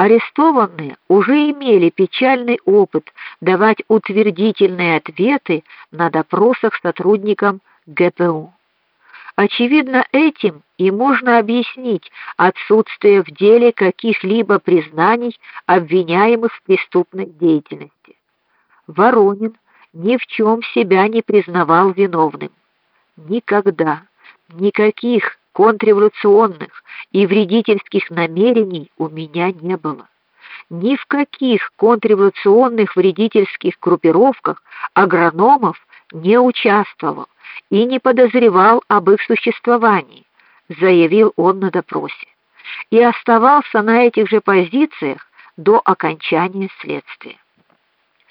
Арестованные уже имели печальный опыт давать утвердительные ответы на допросах сотрудникам ГПУ. Очевидно, этим и можно объяснить отсутствие в деле каких-либо признаний обвиняемых в преступной деятельности. Воронин ни в чем себя не признавал виновным. Никогда никаких контрреволюционных и вредительских намерений у меня не было. Ни в каких контрреволюционных вредительских группировках агрономов не участвовал и не подозревал об их существовании, заявил он на допросе. И оставался на этих же позициях до окончания следствия.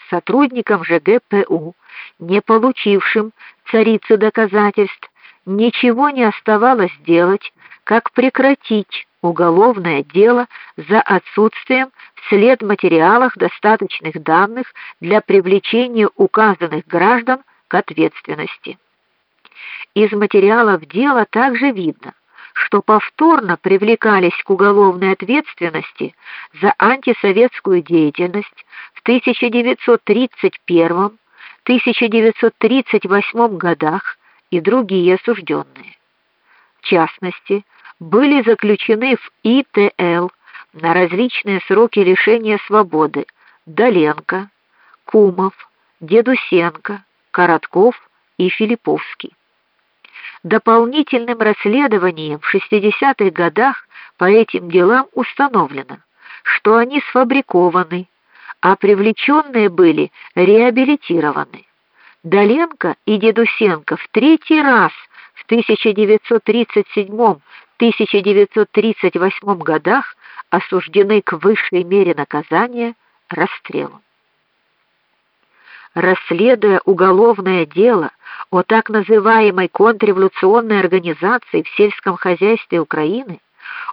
Сотрудникам ЖГПУ, не получившим царицы доказательств, ничего не оставалось делать, как прекратить уголовное дело за отсутствием вслед материалах достаточных данных для привлечения указанных граждан к ответственности. Из материалов дела также видно, что повторно привлекались к уголовной ответственности за антисоветскую деятельность в 1931, 1938 годах и другие осужденные. В частности, были заключены в ИТЛ на различные сроки лишения свободы Доленко, Кумов, Дедусенко, Коротков и Филипповский. Дополнительным расследованием в 60-х годах по этим делам установлено, что они сфабрикованы, а привлеченные были реабилитированы. Доленко и Дедусенко в третий раз в 1937-1938 годах осуждены к высшей мере наказания расстрелом. Расследуя уголовное дело о так называемой контрреволюционной организации в сельском хозяйстве Украины,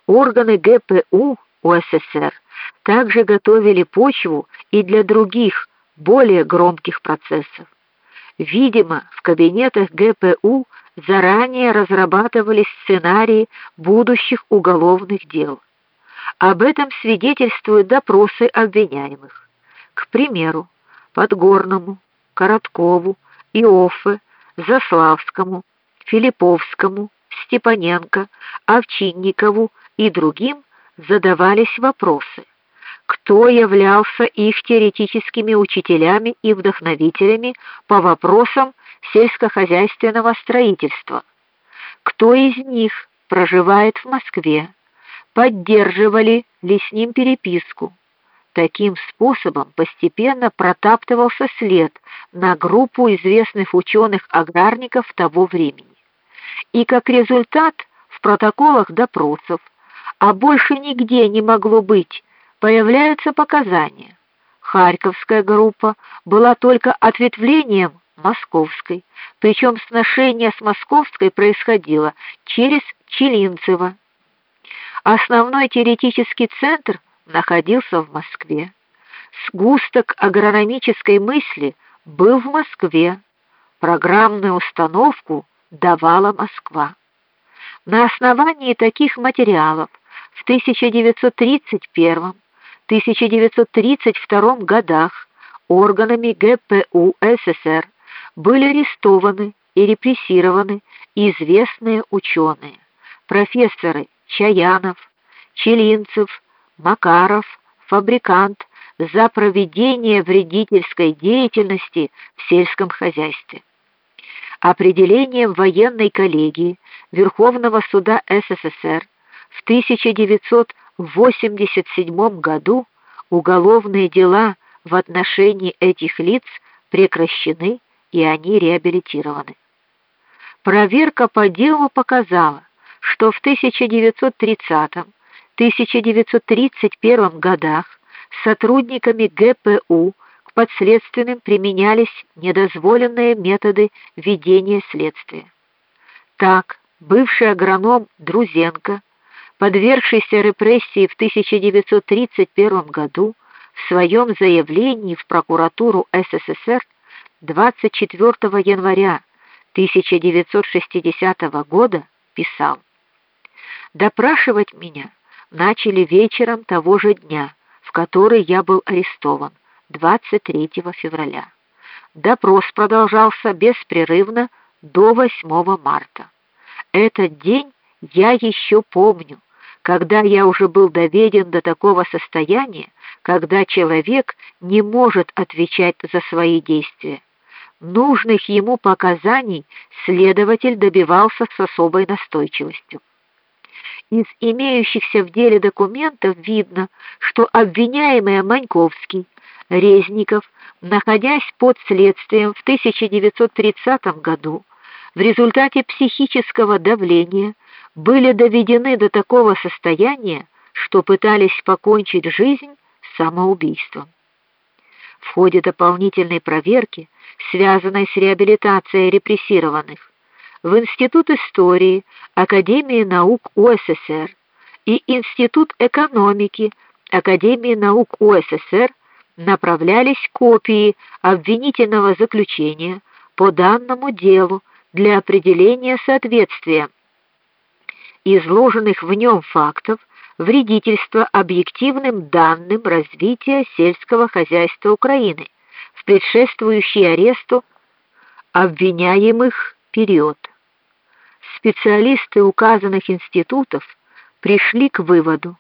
органы ГПУ УССР также готовили почву и для других, более громких процессов. Видимо, в кабинетах ГПУ заранее разрабатывались сценарии будущих уголовных дел. Об этом свидетельствуют допросы обвиняемых. К примеру, Подгорному, Короткову, Иоффе, Заславскому, Филипповскому, Степаненко, Овчинникову и другим задавались вопросы: кто являлся их теоретическими учителями и вдохновителями по вопросам сельскохозяйственного строительства. Кто из них проживает в Москве? Поддерживали ли с ним переписку? Таким способом постепенно протаптывался след на группу известных ученых-аграрников того времени. И как результат в протоколах допросов, а больше нигде не могло быть появляются показания. Харьковская группа была только ответвлением московской, причем сношение с московской происходило через Челинцево. Основной теоретический центр находился в Москве. Сгусток агрономической мысли был в Москве. Программную установку давала Москва. На основании таких материалов в 1931 1932 годах органами ГПУ СССР были арестованы и репрессированы известные ученые: профессоры Чаянов, Челинцев, Макаров, Фабрикант за проведение вредительской деятельности в сельском хозяйстве. Определением военной коллегии Верховного суда СССР в 1900 в 87 году уголовные дела в отношении этих лиц прекращены и они реабилитированы. Проверка по делу показала, что в 1930-1931 годах сотрудниками ГПУ к подследственным применялись недозволенные методы ведения следствия. Так, бывший агроном Друзенко подвергшийся репрессии в 1931 году, в своем заявлении в прокуратуру СССР 24 января 1960 года писал: Допрашивать меня начали вечером того же дня, который я был арестован 23 февраля. Допрос продолжался беспрерывно до 8 марта. Этот день я еще помню, когда я уже был доведен до такого состояния, когда человек не может отвечать за свои действия. Нужных ему показаний следователь добивался с особой настойчивостью. Из имеющихся в деле документов видно, что обвиняемый Маньковский, Резников, находясь под следствием в 1930 году, в результате психического давления были доведены до такого состояния, что пытались покончить жизнь самоубийством. В ходе дополнительной проверки, связанной с реабилитацией репрессированных, в Институт истории Академии наук УССР и Институт экономики Академии наук УССР направлялись копии обвинительного заключения по данному делу для определения соответствия изложенных в нем фактов вредительства объективным данным развития сельского хозяйства Украины в предшествующий аресту обвиняемых период. Специалисты указанных институтов пришли к выводу,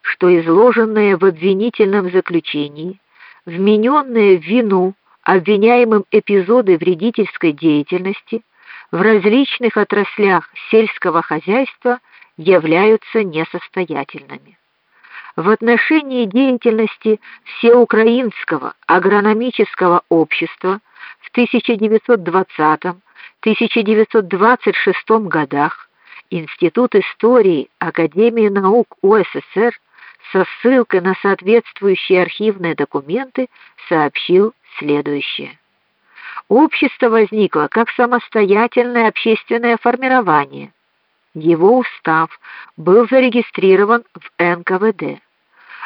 что изложенные в обвинительном заключении вмененные в вину обвиняемым эпизоды вредительской деятельности в различных отраслях сельского хозяйства являются несостоятельными. В отношении деятельности Всеукраинского агрономического общества в 1920-1926 годах Институт истории Академии наук УССР со ссылкой на соответствующие архивные документы сообщил следующее: Общество возникло как самостоятельное общественное формирование. Его устав был зарегистрирован в НКВД.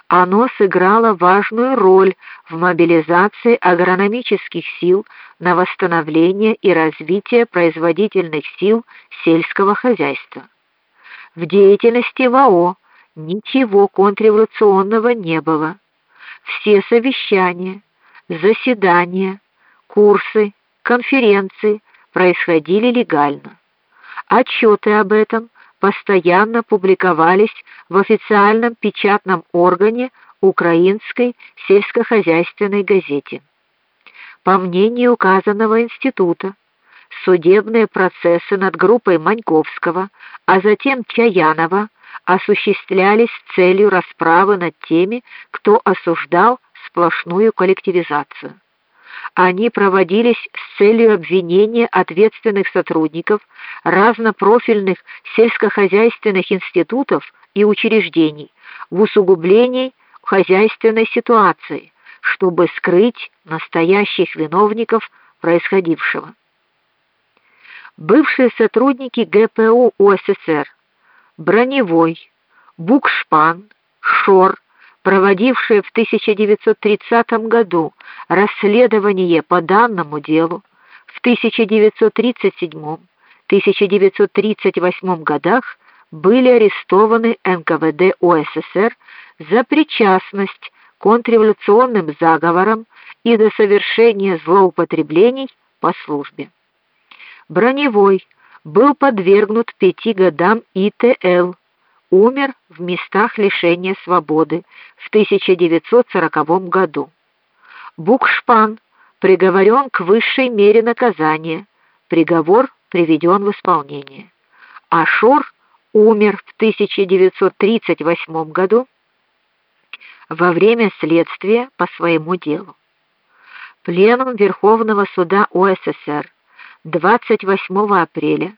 Оно сыграло важную роль в мобилизации агрономических сил на восстановление и развитие производительных сил сельского хозяйства. В деятельности ВАО ничего контрреволюционного не было. Все совещания, заседания, курсы, конференции происходили легально. Отчеты об этом постоянно публиковались в официальном печатном органе Украинской сельскохозяйственной газете. По мнению указанного института, судебные процессы над группой Маньковского, а затем Чаянова осуществлялись с целью расправы над теми, кто осуждал сплошную коллективизацию. Они проводились с целью обвинения ответственных сотрудников разнопрофильных сельскохозяйственных институтов и учреждений в усугублении хозяйственной ситуации, чтобы скрыть настоящих виновников происходившего. Бывшие сотрудники ГПУ УССР Броневой, Букшпан, Шор проводившие в 1930 году расследование по данному делу, в 1937-1938 годах были арестованы НКВД УССР за причастность к контрреволюционным заговорам и до совершения злоупотреблений по службе. Броневой был подвергнут пяти годам ИТЛ умер в местах лишения свободы в 1940 году. Букшпан приговорен к высшей мере наказания. Приговор приведен в исполнение. Ашор умер в 1938 году во время следствия по своему делу. Пленум Верховного суда ОССР 28 апреля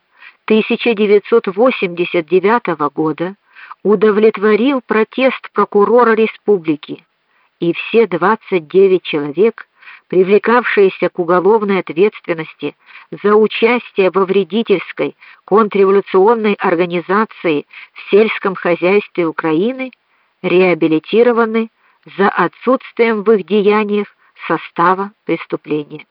1989 года удовлетворил протест прокурора республики, и все 29 человек, привлекавшиеся к уголовной ответственности за участие во вредительской контрреволюционной организации в сельском хозяйстве Украины, реабилитированы за отсутствием в их деяниях состава преступления.